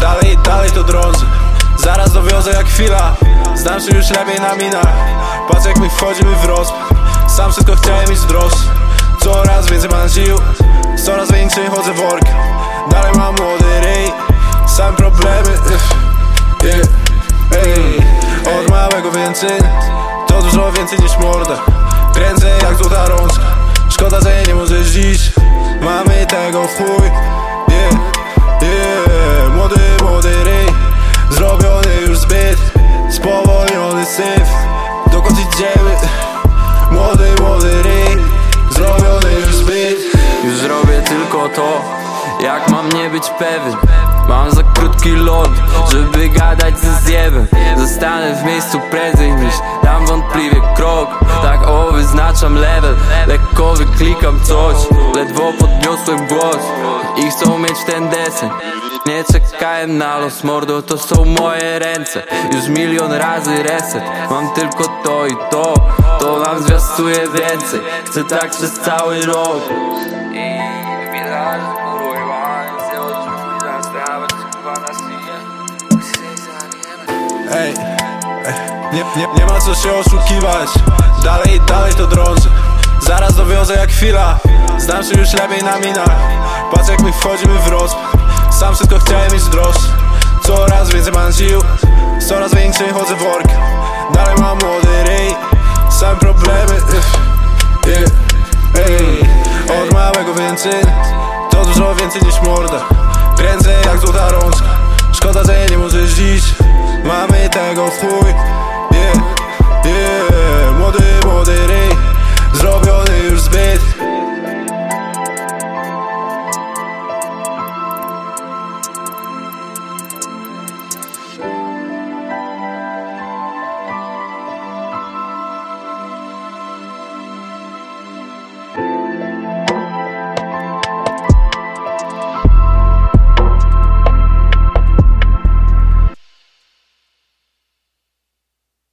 Dalej, dalej to drąży Zaraz dowiozę jak chwila. Znam się już lepiej na minach. Patrz jak mi wchodzimy w rozpad Sam wszystko chciałem iść droższy Coraz więcej mam sił. Coraz większym chodzę workiem Dalej mam młody ryj. Same problemy yeah. Ey. Od małego więcej. To dużo więcej niż morda. Kręcę jak złota rączka. Szkoda, że nie możesz dziś. Mamy tego w chuj to, jak mam nie być pewien? Mam za krótki lot, żeby gadać ze zjebem. Zostanę w miejscu prędzej niż dam wątpliwie krok. Tak o, wyznaczam level, lekko wyklikam coś. Ledwo podniosłem głos i chcą mieć ten desen nie czekałem na los, mordo, to są moje ręce. Już milion razy reset, mam tylko to i to. To nam zwiastuje więcej, chcę tak przez cały rok nie, nie, nie ma co się oszukiwać. Dalej, dalej to drąży Zaraz dowiozę jak chwila. Znam się już lepiej na minach. Patrz jak mi wchodzimy w rozpad Sam wszystko chciałem iść droższy. Coraz więcej mam sił. Coraz większym chodzę workiem Dalej mam młody ryj. Same problemy yeah. Ey, Od małego więcej. To dużo więcej niż morda. Kręcę jak złota rączka. Szkoda, że nie możesz dziś. Mamy tego w chuj